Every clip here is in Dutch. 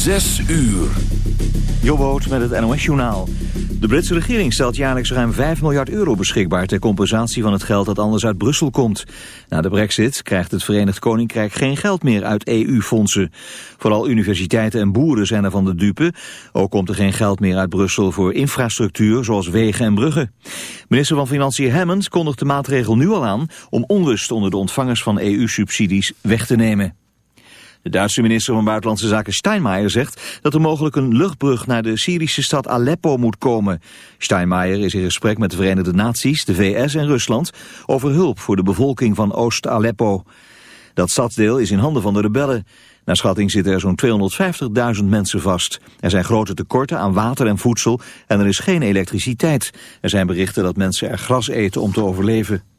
Zes uur. Jobboot met het NOS-journaal. De Britse regering stelt jaarlijks ruim 5 miljard euro beschikbaar... ter compensatie van het geld dat anders uit Brussel komt. Na de brexit krijgt het Verenigd Koninkrijk geen geld meer uit EU-fondsen. Vooral universiteiten en boeren zijn er van de dupe. Ook komt er geen geld meer uit Brussel voor infrastructuur... zoals wegen en bruggen. Minister van Financiën Hammond kondigt de maatregel nu al aan... om onrust onder de ontvangers van EU-subsidies weg te nemen. De Duitse minister van Buitenlandse Zaken Steinmeier zegt dat er mogelijk een luchtbrug naar de Syrische stad Aleppo moet komen. Steinmeier is in gesprek met de Verenigde Naties, de VS en Rusland over hulp voor de bevolking van Oost-Aleppo. Dat stadsdeel is in handen van de rebellen. Naar schatting zitten er zo'n 250.000 mensen vast. Er zijn grote tekorten aan water en voedsel en er is geen elektriciteit. Er zijn berichten dat mensen er gras eten om te overleven.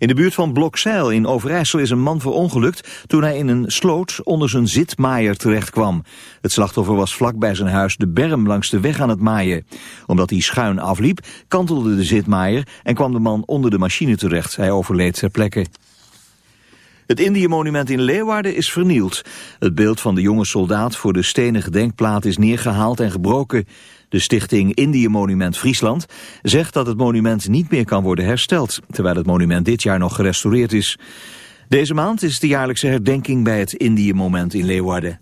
In de buurt van Blokzeil in Overijssel is een man verongelukt toen hij in een sloot onder zijn zitmaaier terecht kwam. Het slachtoffer was vlak bij zijn huis de berm langs de weg aan het maaien. Omdat hij schuin afliep, kantelde de zitmaaier en kwam de man onder de machine terecht. Hij overleed ter plekke. Het Indië-monument in Leeuwarden is vernield. Het beeld van de jonge soldaat voor de stenen gedenkplaat is neergehaald en gebroken. De stichting Indië Monument Friesland zegt dat het monument niet meer kan worden hersteld, terwijl het monument dit jaar nog gerestaureerd is. Deze maand is de jaarlijkse herdenking bij het Indië Moment in Leeuwarden.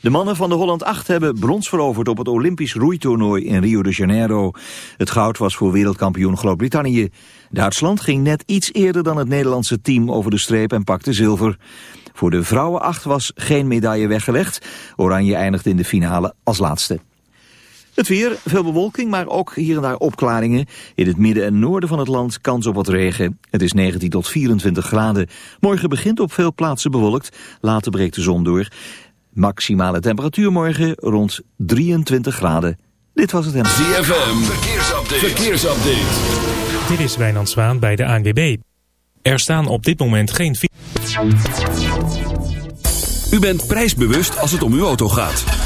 De mannen van de Holland 8 hebben brons veroverd op het Olympisch roeitoernooi in Rio de Janeiro. Het goud was voor wereldkampioen Groot-Brittannië. Duitsland ging net iets eerder dan het Nederlandse team over de streep en pakte zilver. Voor de vrouwen 8 was geen medaille weggelegd. Oranje eindigde in de finale als laatste. Het weer, veel bewolking, maar ook hier en daar opklaringen. In het midden en noorden van het land kans op wat regen. Het is 19 tot 24 graden. Morgen begint op veel plaatsen bewolkt. Later breekt de zon door. Maximale temperatuur morgen rond 23 graden. Dit was het hem. ZFM, verkeersupdate. verkeersupdate. Dit is Wijnand Zwaan bij de ANWB. Er staan op dit moment geen... U bent prijsbewust als het om uw auto gaat.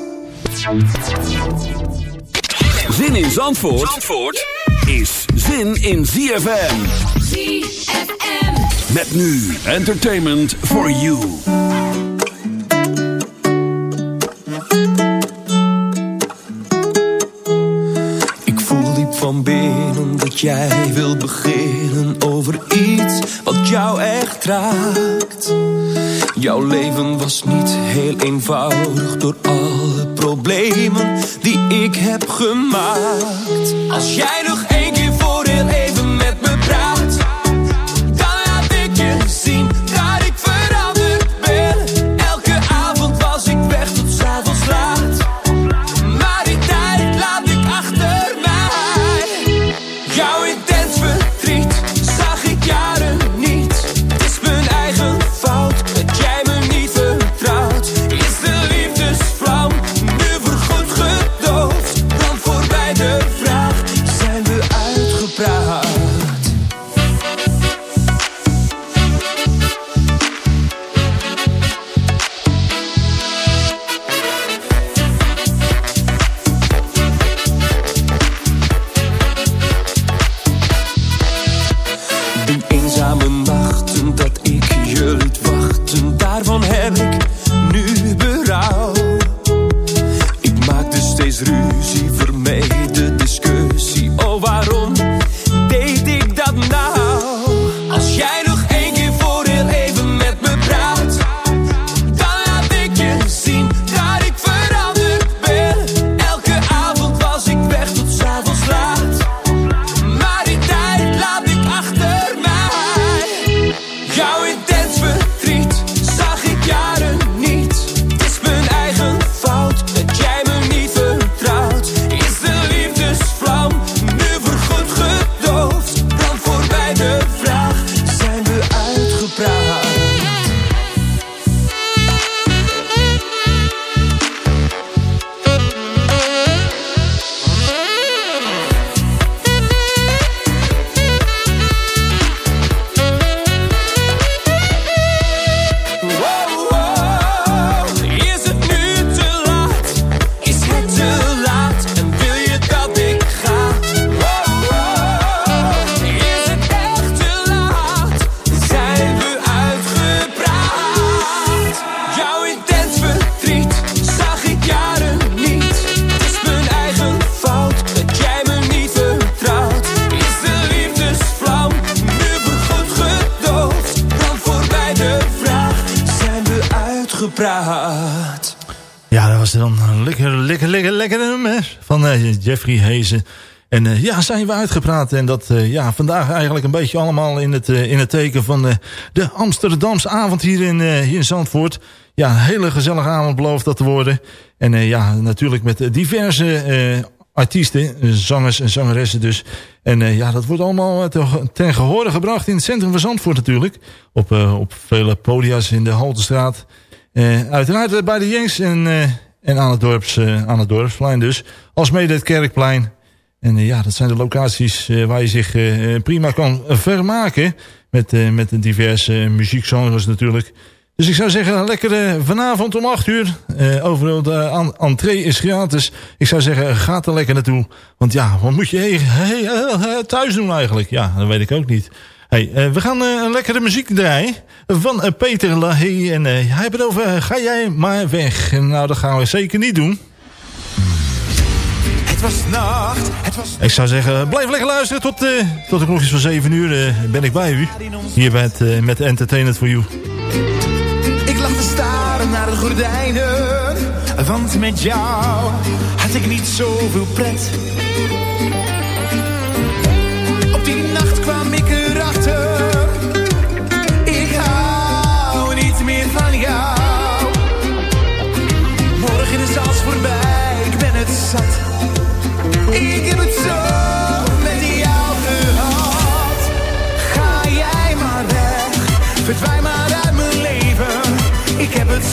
Zin in Zandvoort, Zandvoort is zin in ZFM. ZFM. Met nu entertainment for you. Ik voel diep van binnen dat jij wil beginnen over iets wat jou echt raakt. Jouw leven was niet heel eenvoudig door alle problemen die ik heb gemaakt. Als jij nog één Ja, dat was dan lekker, lekker, lekker, lekker nummer van uh, Jeffrey Hezen. En uh, ja, zijn we uitgepraat. En dat uh, ja, vandaag eigenlijk een beetje allemaal in het, in het teken van de Amsterdamse avond hier in, hier in Zandvoort. Ja, een hele gezellige avond belooft dat te worden. En ja, natuurlijk met diverse artiesten, zangers en zangeressen dus. En ja, dat wordt allemaal ten gehore gebracht in het centrum van Zandvoort natuurlijk. Op, op vele podia's in de Haltestraat. Uh, uiteraard bij de Jengs en, en aan, het dorps, aan het dorpsplein dus. Alsmede het Kerkplein. En ja, dat zijn de locaties waar je zich prima kan vermaken. Met, met diverse muziekgenres natuurlijk. Dus ik zou zeggen, lekker uh, vanavond om 8 uur. Overal de entree is gratis. Ik zou zeggen, ga er lekker naartoe. Want ja, wat moet je hey, hey, thuis doen eigenlijk? Ja, dat weet ik ook niet. Hey, we gaan een lekkere muziek draaien van Peter Lahey. En hij heeft het over, ga jij maar weg. Nou, dat gaan we zeker niet doen. Het was nacht, het was... Ik zou zeggen, blijf lekker luisteren. Tot, tot de klokjes van 7 uur ben ik bij u. Hier bij het, met Entertainment for You lag te staren naar de gordijnen. Want met jou had ik niet zoveel pret.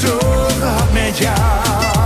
Ik heb het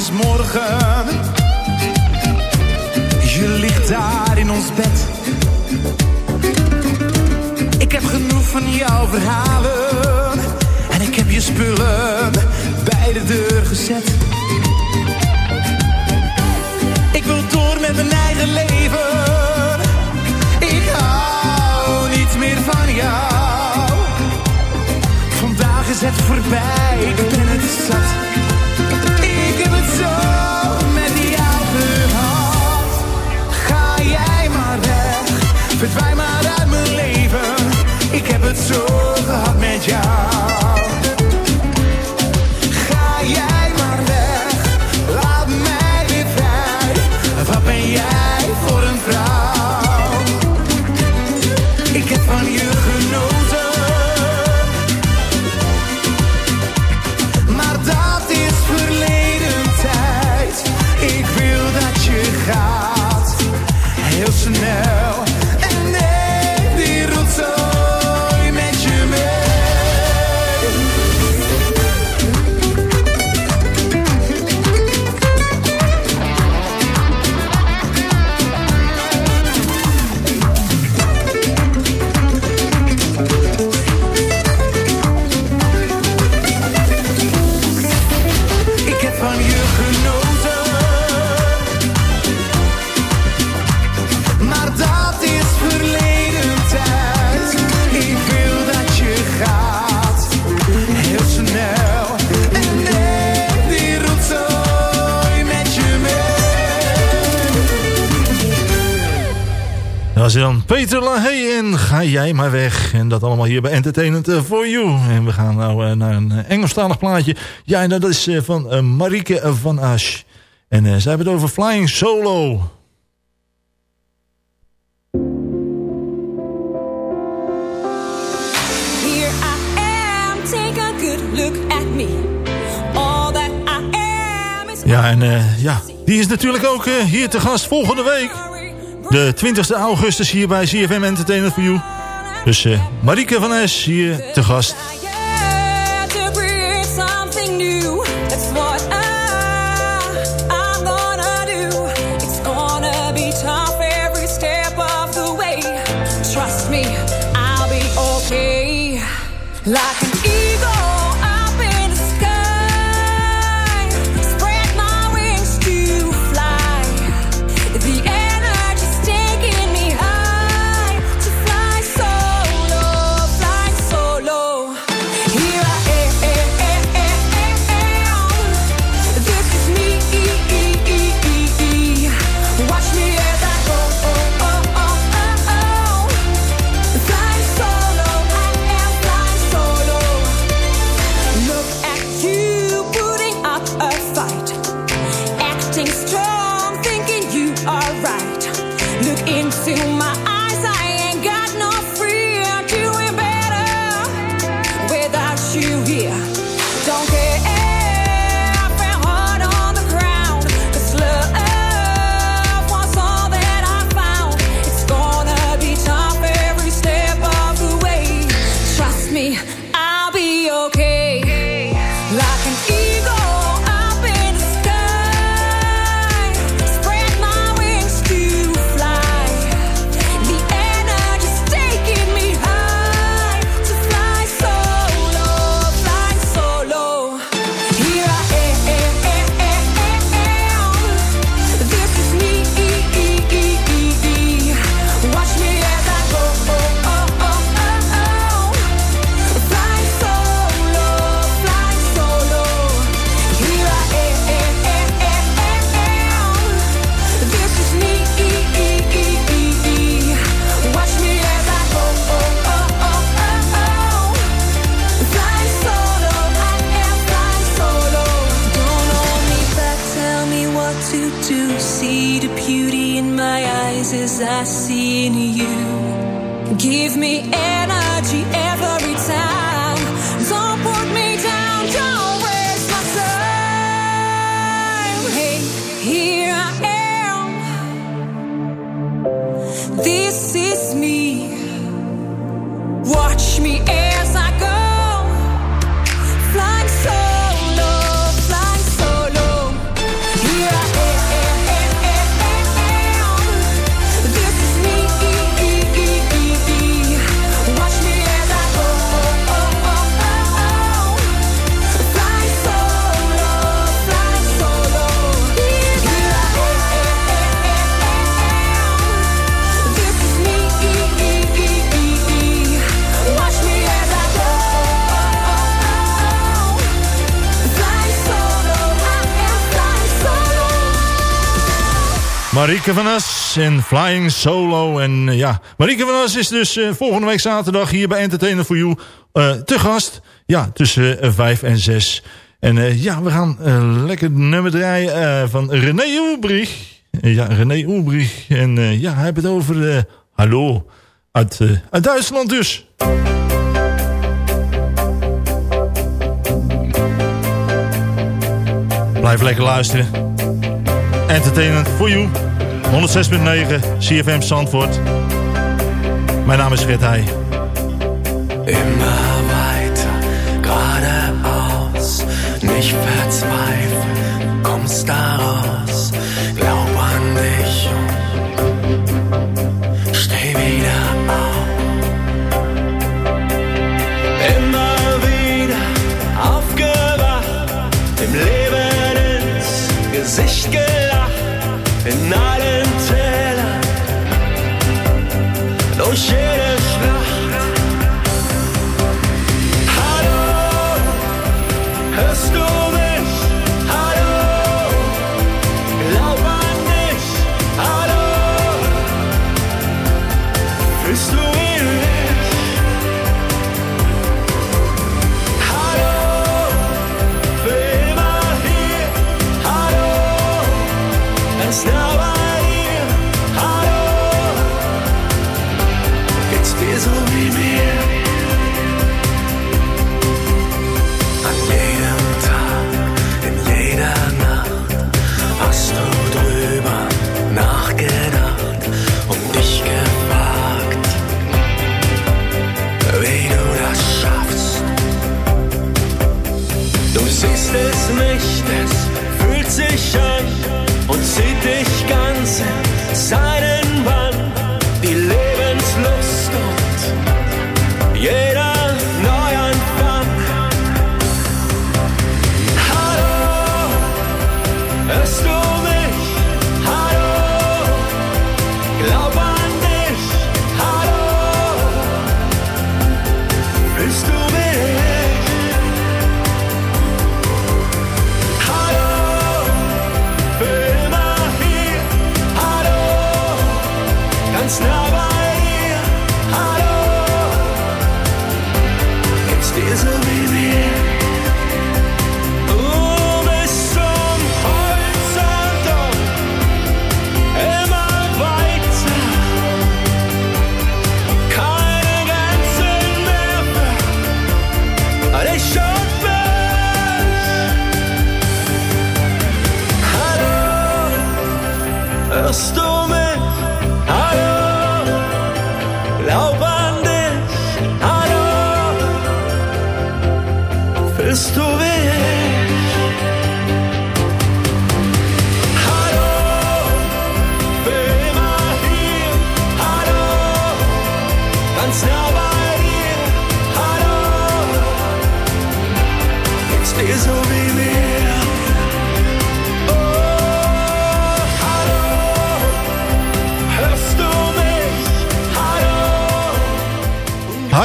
is morgen. Je ligt daar in ons bed. Ik heb genoeg van jouw verhalen. En ik heb je spullen bij de deur gezet. Ik wil door met mijn eigen leven. Ik hou niet meer van jou. Vandaag is het voorbij, ik ben het zat. wiedział maar weg. En dat allemaal hier bij Entertainment for You. En we gaan nou uh, naar een uh, Engelstalig plaatje. Ja, en dat is uh, van Marieke van Asch. En zij hebben het over Flying Solo. Here I am, take a good look at me. All that I am is... Ja, en ja, die is natuurlijk ook hier te gast volgende week. De 20e augustus hier bij CFM Entertainment for You. Dus uh, van Es hier te gast. Marieke van As en Flying Solo. En uh, ja, Marieke van As is dus uh, volgende week zaterdag hier bij Entertainer for You uh, te gast. Ja, tussen 5 en 6. En ja, we gaan lekker nummer draaien van René Oebrich. ja, René Oebrich. En ja, hij heeft het over Hallo uit, uit Duitsland dus. Blijf lekker luisteren. Entertainment for You. 106.9 CFM Zandvoort. Mein Name ist Fred Heij. Immer weiter, geradeaus, nicht verzweifeln, kommst da raus, glaub an dich und steh wieder auf. Immer wieder aufgewacht, dem Leben ins Gesicht gelacht, in allen Oh shit.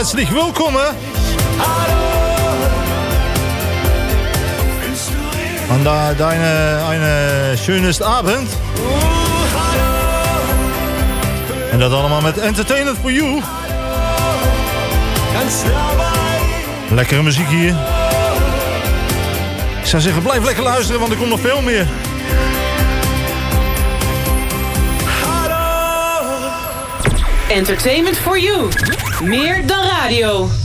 Hartelijk welkom, hè. fühlst du mich? An da, deine, eine schönes Abend. En dat allemaal met Entertainment for You. Lekkere muziek hier. Ik zou zeggen, blijf lekker luisteren, want er komt nog veel meer. Entertainment for you. Meer dan radio.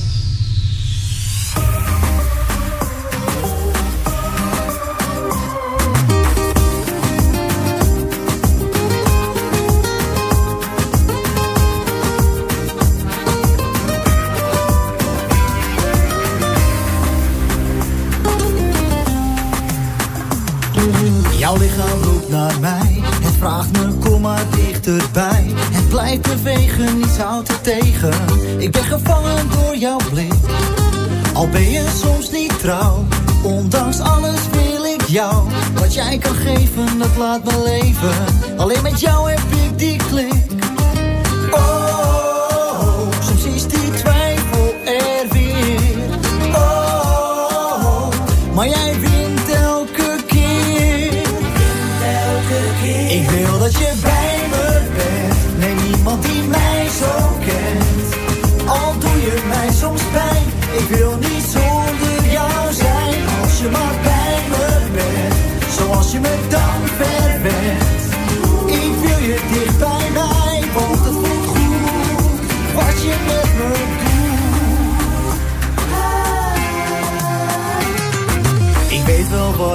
Jij kan geven, dat laat me leven. Alleen met jou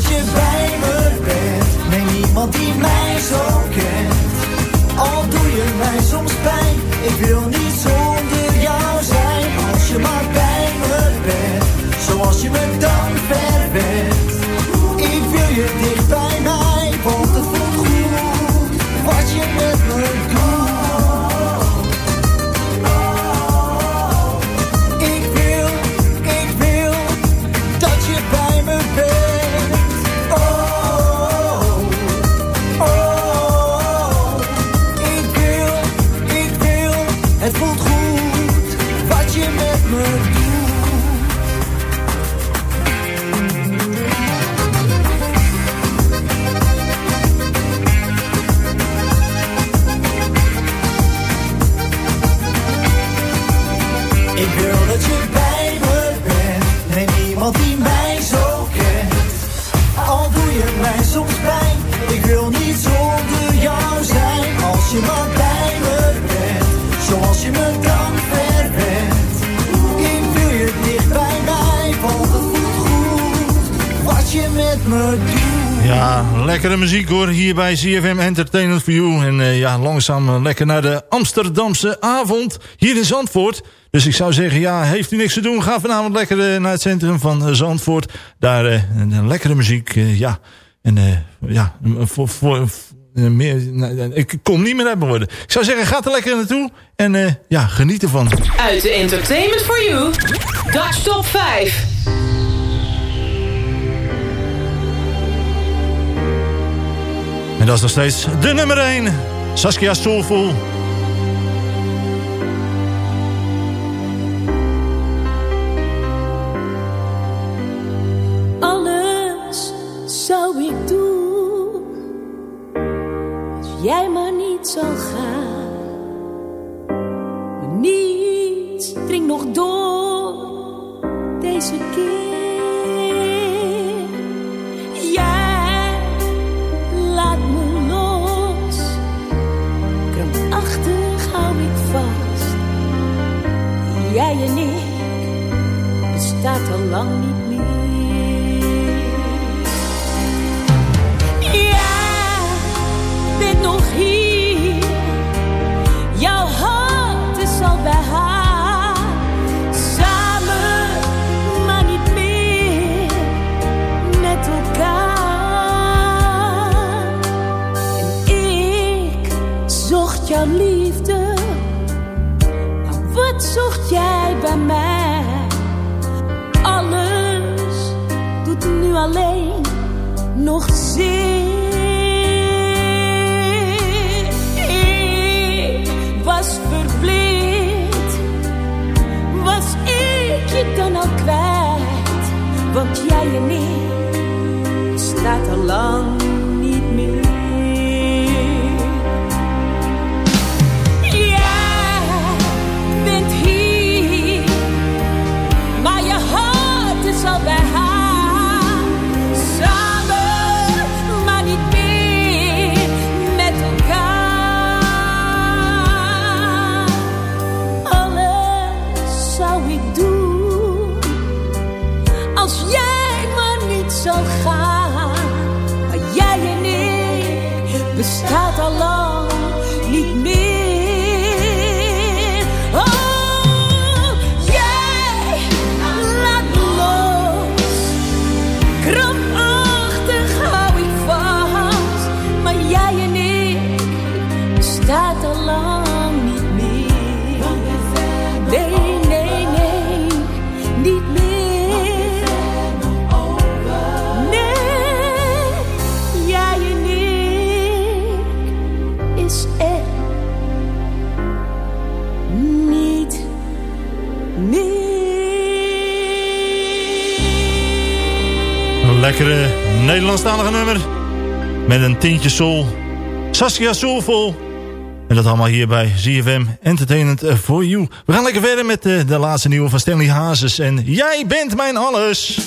Dat je bij me bent. Nee, niemand die mij zo kent. Al doe je mij soms pijn. Ik wil niet zonder jou zijn. Als je maar bij me bent. Zoals je me dan verwendt. Je met bij CFM Entertainment for You. En eh, ja, langzaam eh, lekker naar de Amsterdamse avond hier in Zandvoort. Dus ik zou zeggen, ja, heeft u niks te doen, ga vanavond lekker eh, naar het centrum van Zandvoort. Daar een, lekkere muziek, ja. En ja, voor... voor meer, nou, ik kom niet meer uit mijn woorden. Ik zou zeggen, ga er lekker naartoe en ja, geniet ervan. Uit de Entertainment for you. Dutch Top 5. En dat is nog steeds de nummer 1. Saskia Soulful. Alles zou ik doen. Als jij maar niet zal gaan. Maar niets dringt nog door. Deze keer. jij en ik bestaat al lang niet. lekkere Nederlandstalige nummer. Met een tintje soul. Saskia Soulful. En dat allemaal hier bij ZFM Entertainment for You. We gaan lekker verder met de, de laatste nieuwe van Stanley Hazes. En jij bent mijn alles.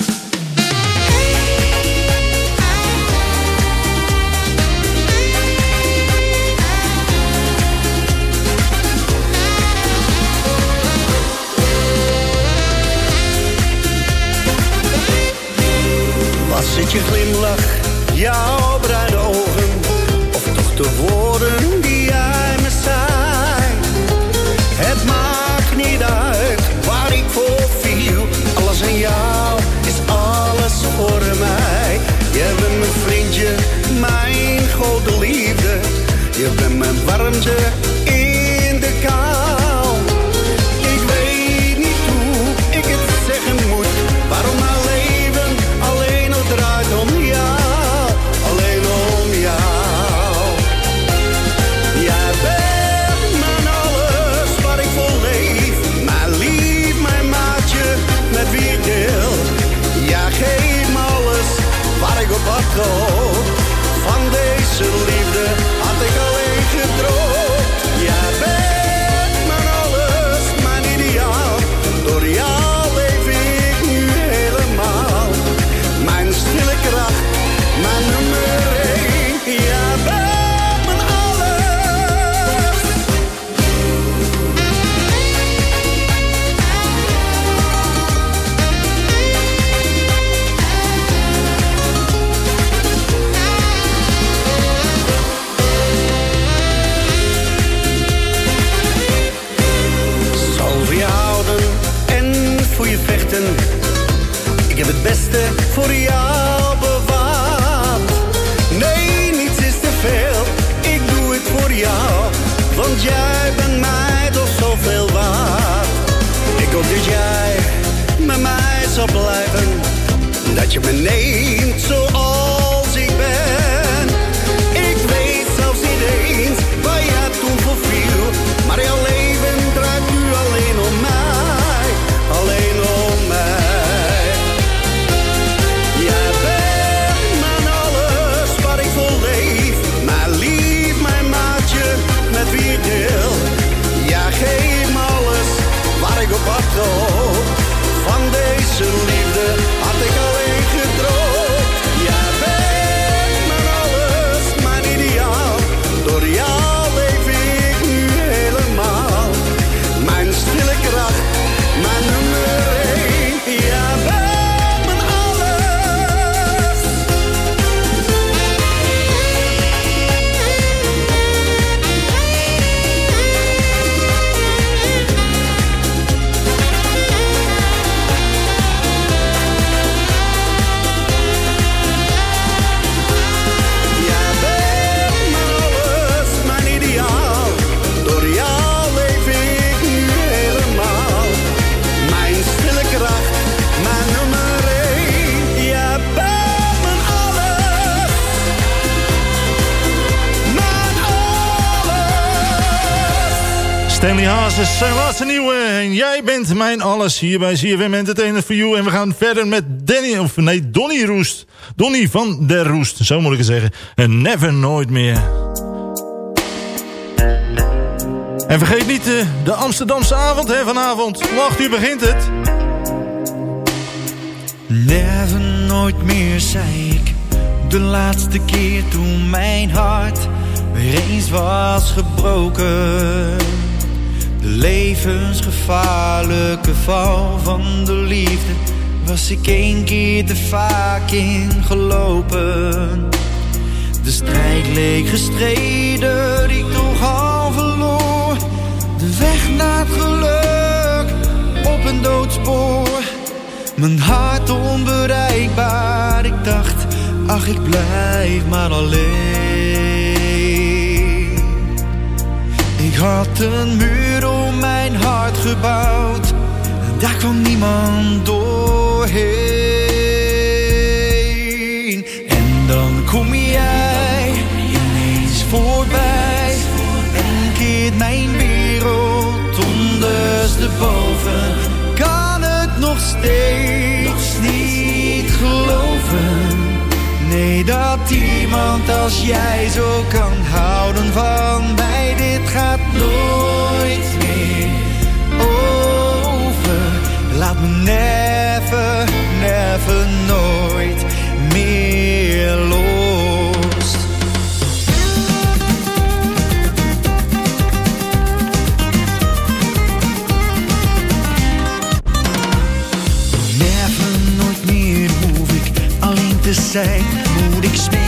Zit je glimlach, jouw bruine ogen, of toch de woorden die jij me zei? Het maakt niet uit waar ik voor viel, alles aan jou is alles voor mij. Je bent mijn vriendje, mijn grote liefde, je bent mijn warmte. Stanley Hazes, zijn laatste nieuwe. En jij bent mijn alles hier bij CFM Entertainment for You. En we gaan verder met Danny, of nee, Donny Roest. Donny van der Roest, zo moet ik het zeggen. En Never Nooit Meer. En vergeet niet de, eh, de Amsterdamse avond hè, vanavond. 8 uur begint het. Never nooit meer, zei ik. De laatste keer toen mijn hart weer eens was gebroken. De levensgevaarlijke val van de liefde was ik één keer te vaak ingelopen. De strijd leek gestreden, ik toch al verloor. De weg naar het geluk op een doodspoor. Mijn hart onbereikbaar, ik dacht, ach ik blijf maar alleen. Ik had een muur en daar kwam niemand doorheen. En dan kom jij ineens voorbij, en keert mijn wereld ondersteboven. Kan het nog steeds niet geloven? Nee, dat iemand als jij zo kan houden van mij. Dit gaat nooit meer over. Laat me never, never, nooit meer los. Never, nooit meer hoef ik alleen te zijn. Moet ik smeken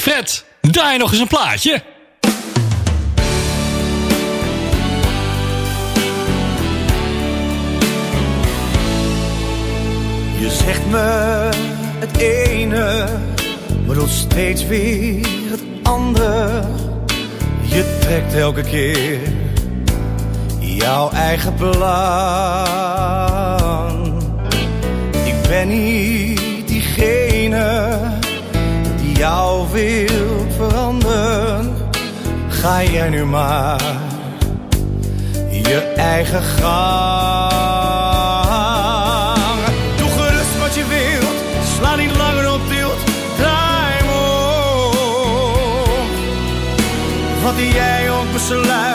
Fred, draai nog eens een plaatje. Je zegt me het ene, maar doet steeds weer het andere. Je trekt elke keer jouw eigen plan. Ik ben die jou wil veranderen. Ga jij nu maar je eigen gang. Doe gerust wat je wilt, sla niet langer op tilt. Draai om. Wat jij ook besluit,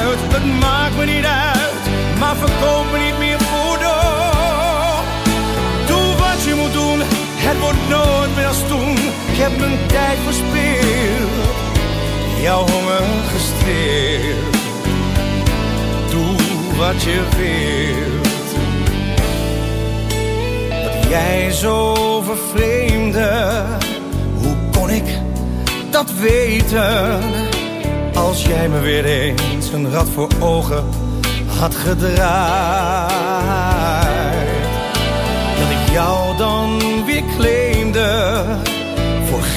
heb mijn tijd verspild, jouw honger gestreeld. wat je wilt. Dat jij zo vervreemde, hoe kon ik dat weten? Als jij me weer eens een rad voor ogen had gedraaid. Dat ik jou dan weer claimde,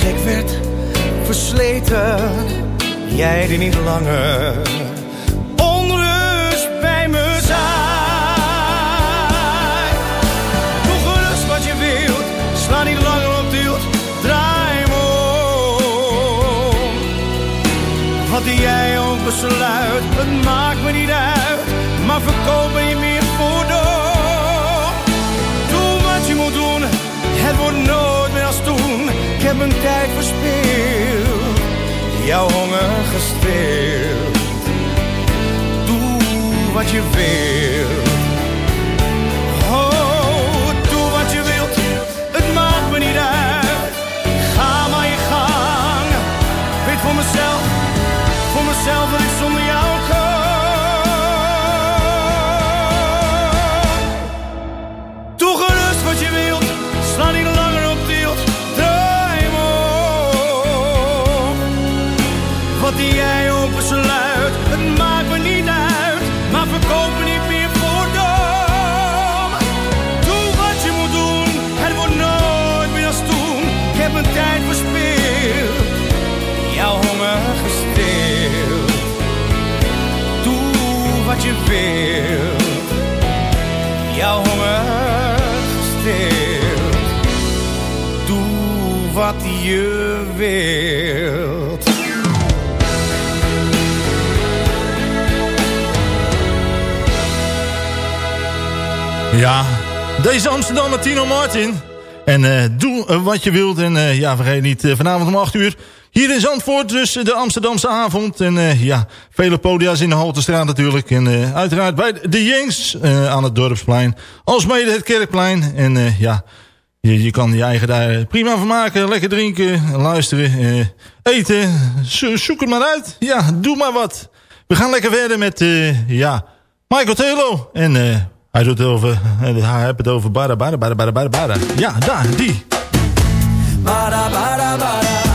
gek werd, versleten. Jij die niet langer onrust bij me zijn. Doe gerust wat je wilt, sla niet langer op tilt, draai me om. Wat jij ook besluit, het maakt me niet uit, maar verkoop me meer voor dom. Doe wat je moet doen, het wordt nooit heb mijn tijd verspeeld, jouw honger gesteeld. Doe wat je wilt. Wilt, jouw honger gesteeld. Doe wat je wilt. Ja, deze Amsterdammer Tino Martin. En eh, doe eh, wat je wilt. En eh, ja, vergeet niet, vanavond om 8 uur... hier in Zandvoort, dus de Amsterdamse avond. En eh, ja, vele podia's in de Haltestraat natuurlijk. En eh, uiteraard bij de Jengs eh, aan het Dorpsplein. Alsmede het Kerkplein. En eh, ja, je, je kan je eigen daar prima van maken. Lekker drinken, luisteren, eh, eten. Zo- zoek het maar uit. Ja, doe maar wat. We gaan lekker verder met, eh, ja, Michael Telo. En eh, hij doet over, eh, hij heeft het over bara, bara, bara, bara, bara. Ja, daar, die. Bara, bara, bara,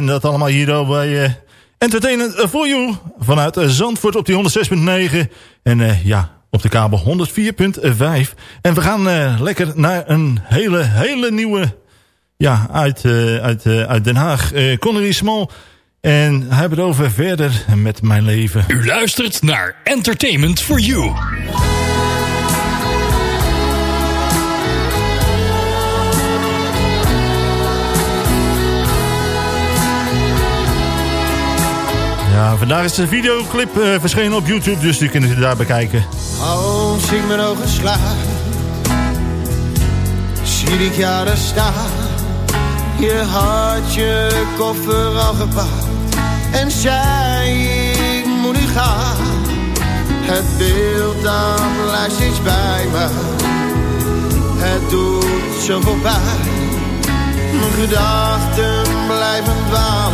En dat allemaal hier bij uh, Entertainment for You. Vanuit Zandvoort op die 106.9. En uh, ja, op de kabel 104.5. En we gaan lekker naar een hele, hele nieuwe... Ja, uit, uit, uit Den Haag. Connery Small. En hij het over verder met mijn leven. U luistert naar Entertainment for You. Vandaag is de videoclip uh, verschenen op YouTube, dus die kunnen ze daar bekijken. Als ik mijn ogen sla, zie ik jou daar staan. Je had je koffer al gepakt en zei ik moet nu gaan. Het beeld dan blijft steeds bij me, het doet zoveel pijn. Mijn gedachten blijven dwalen,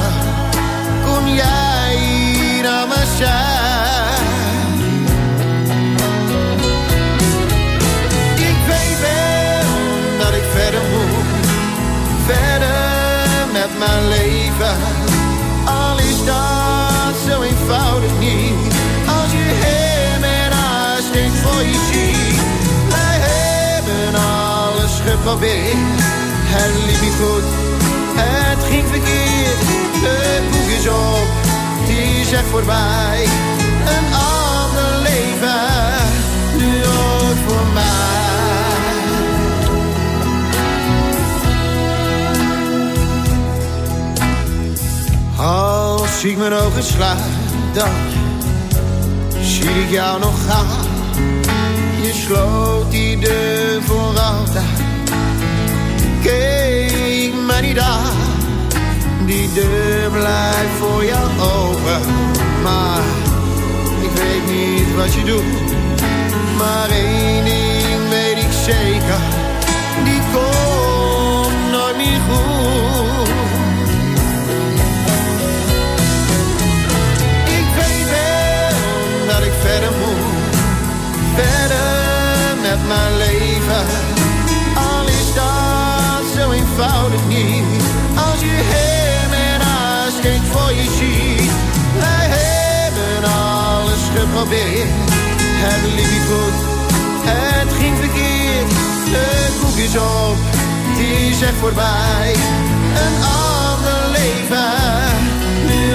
geprobeerd, het liep niet goed, het ging verkeerd, het boek is op die zegt voorbij. Een ander leven, nu ook voor mij. Als ik mijn ogen sluit, dan zie ik jou nog gaan. Je sloot die deur voor altijd. Aan die deur blijft voor jou open. Maar ik weet niet wat je doet. Maar één ding weet ik zeker. Die komt nooit meer goed. Ik weet wel dat ik verder moet. Verder met mijn leven. Eenvoudig niet. Als je steeds voor je ziet. Wij hebben alles geprobeerd. Het liep goed, het ging verkeerd. De koek is op, die zegt voorbij. Een ander leven, nu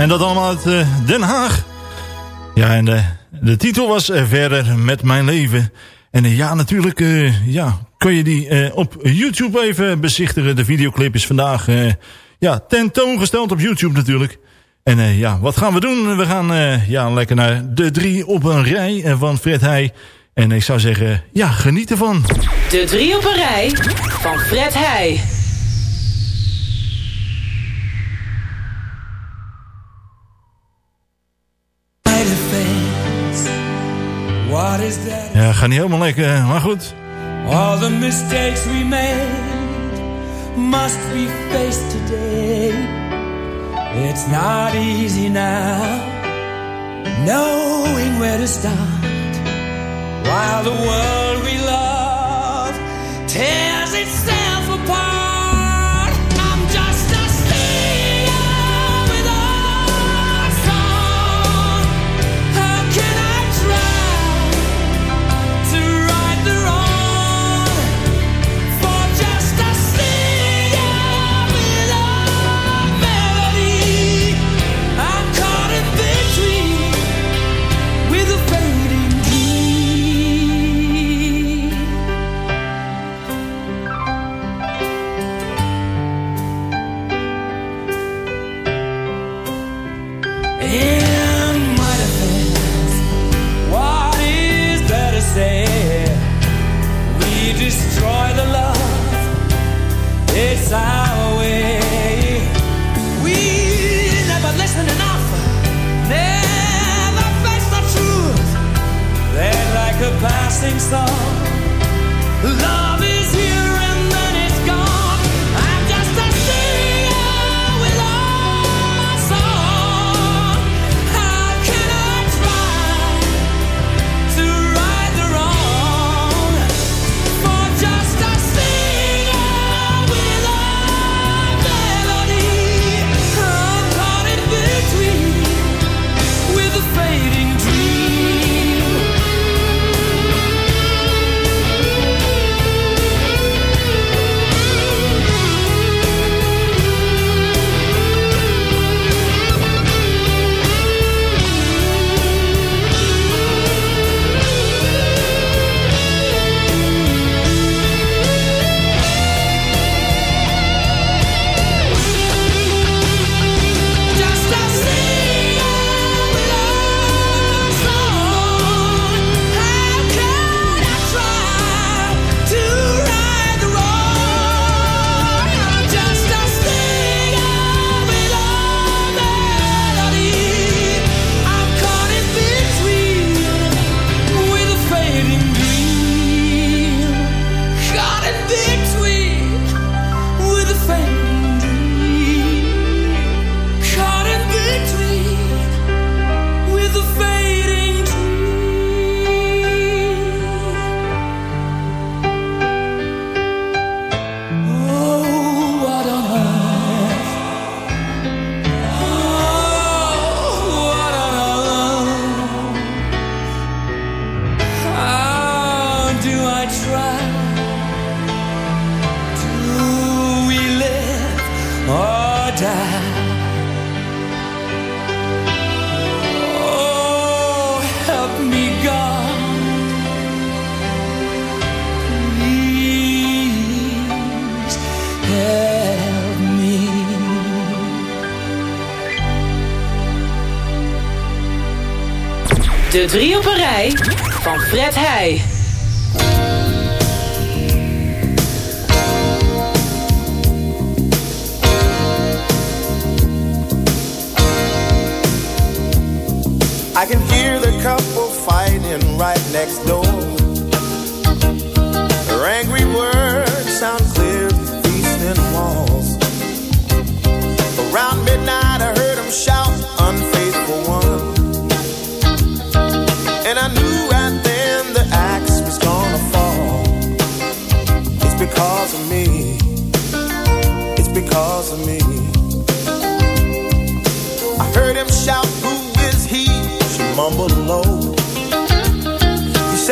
En dat allemaal uit uh, Den Haag. Ja, en de, de titel was uh, Verder met mijn leven. En ja, natuurlijk ja, kun je die op YouTube even bezichtigen. De videoclip is vandaag ja, tentoongesteld op YouTube natuurlijk. En ja, wat gaan we doen? We gaan ja, lekker naar de drie op een rij eh, van Fred Heij. En ik zou zeggen, ja, geniet ervan. De drie op een rij van Fred Heij. Ja, gaat niet helemaal lekker, maar goed. All the mistakes we made must we face today. It's not easy now, knowing where to start, while the world we love tears itself van Fred Heij. I can hear the couple fighting right next door.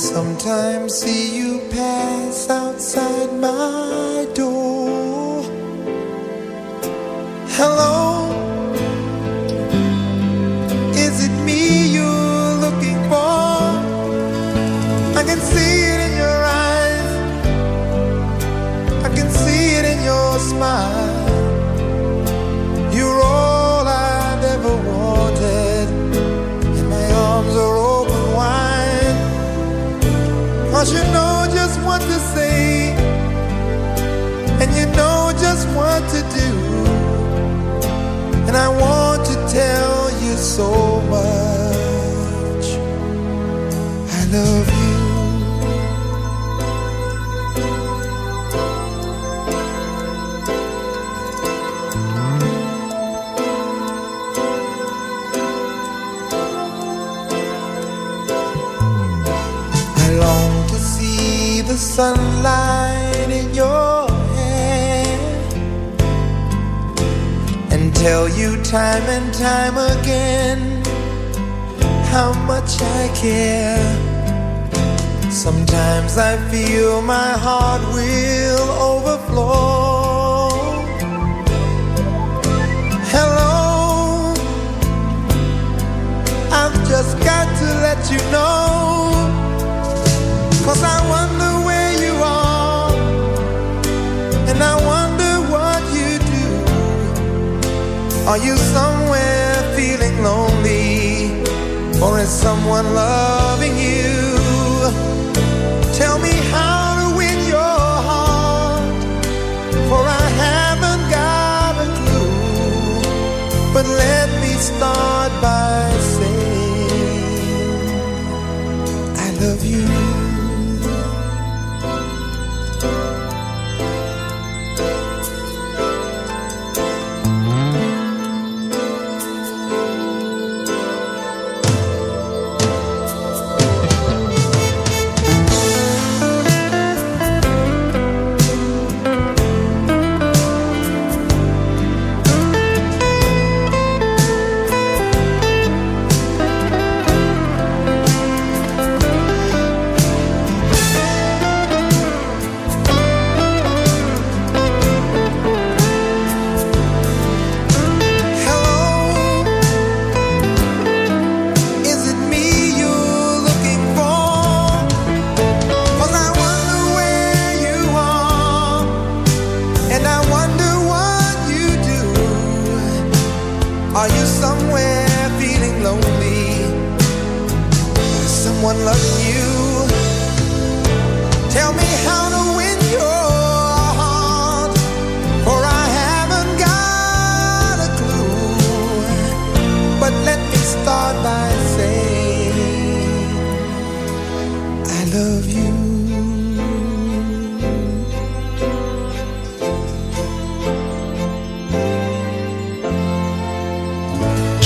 sometimes see you. just got to let you know. Cause I wonder where you are. And I wonder what you do. Are you somewhere feeling lonely? Or is someone loving you? Tell me how to win your heart. For I haven't got a clue. But let me start by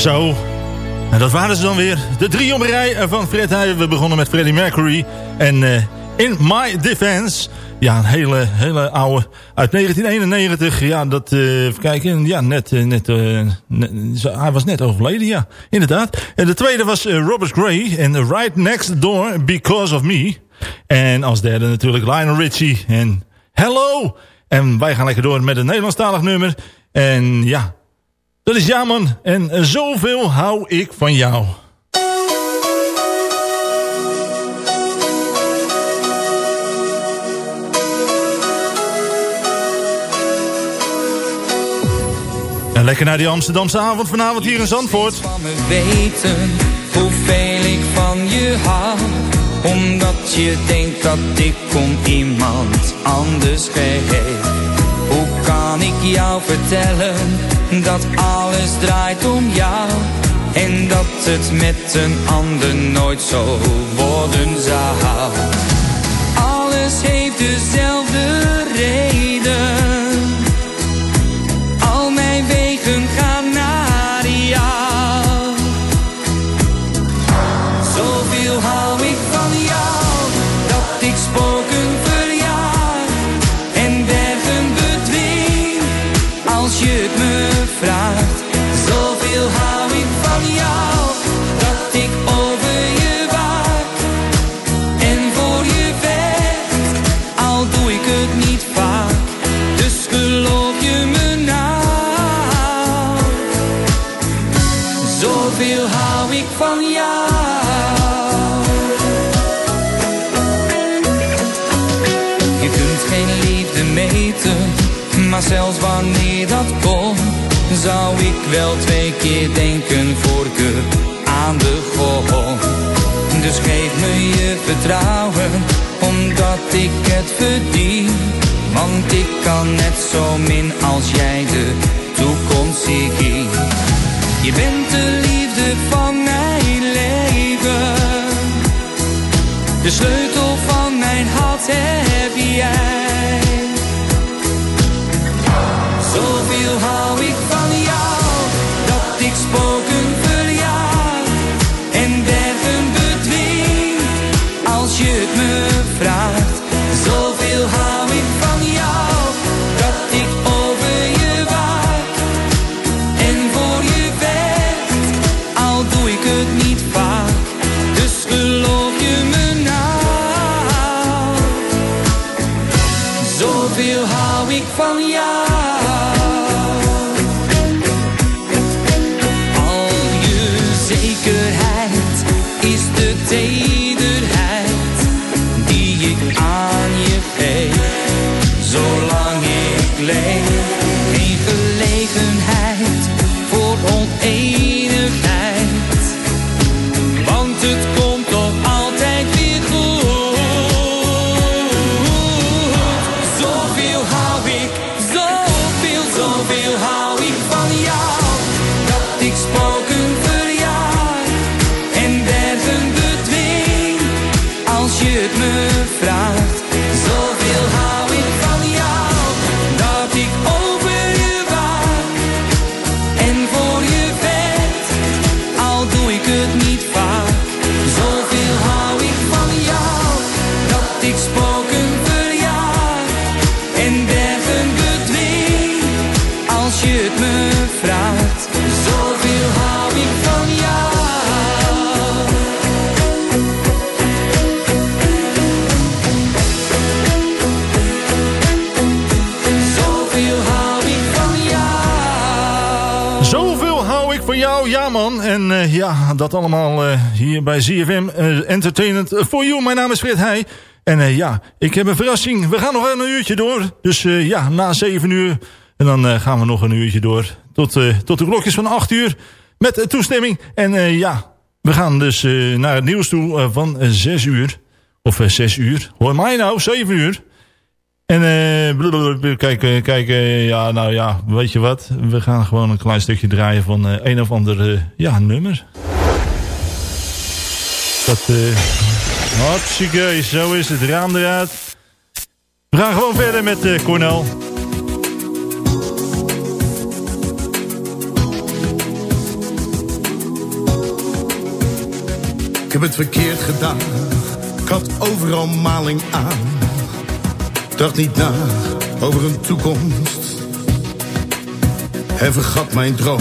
Zo. En dat waren ze dan weer. De drie op rij van Fred. We begonnen met Freddie Mercury. En uh, In My Defense. Ja, een hele, hele oude. Uit 1991. Ja, dat, uh, even kijken. Ja, net, uh, net, net, hij was net overleden, ja. Inderdaad. En de tweede was Robert Gray. En Right Next Door, Because of Me. En als derde natuurlijk Lionel Richie. En Hello. En wij gaan lekker door met een Nederlandstalig nummer. En ja, dat is ja man. En zoveel hou ik van jou. En lekker naar die Amsterdamse avond vanavond hier in Zandvoort. van me weten hoeveel ik van je hou. Omdat je denkt dat ik om iemand anders geef. Hoe kan ik jou vertellen dat alles draait om jou? En dat het met een ander nooit zo worden zou. Alles heeft dezelfde maar zelfs wanneer dat kon, zou ik wel twee keer denken voor ik aan begon. Dus geef me je vertrouwen, omdat ik het verdien. Want ik kan net zo min als jij de toekomst zien. Je bent de De dat allemaal uh, hier bij ZFM uh, Entertainment for You. Mijn naam is Fred Heij. En ja, ik heb een verrassing. We gaan nog een uurtje door. Dus ja, na 7 uur. En dan gaan we nog een uurtje door. Tot, tot de klokjes van 8 uur. Met toestemming. En ja, we gaan dus naar het nieuws toe van 6 uur. Of 6 uur. Hoor mij nou, 7 uur. En uh, kijk, kijk ja, nou ja, weet je wat? We gaan gewoon een klein stukje draaien van een of ander ja, nummer. Dat, uh, zo is het. Raam eruit. We gaan gewoon verder met uh, Cornel. Ik heb het verkeerd gedaan. Ik had overal maling aan. Dacht niet na over een toekomst. En vergat mijn droom.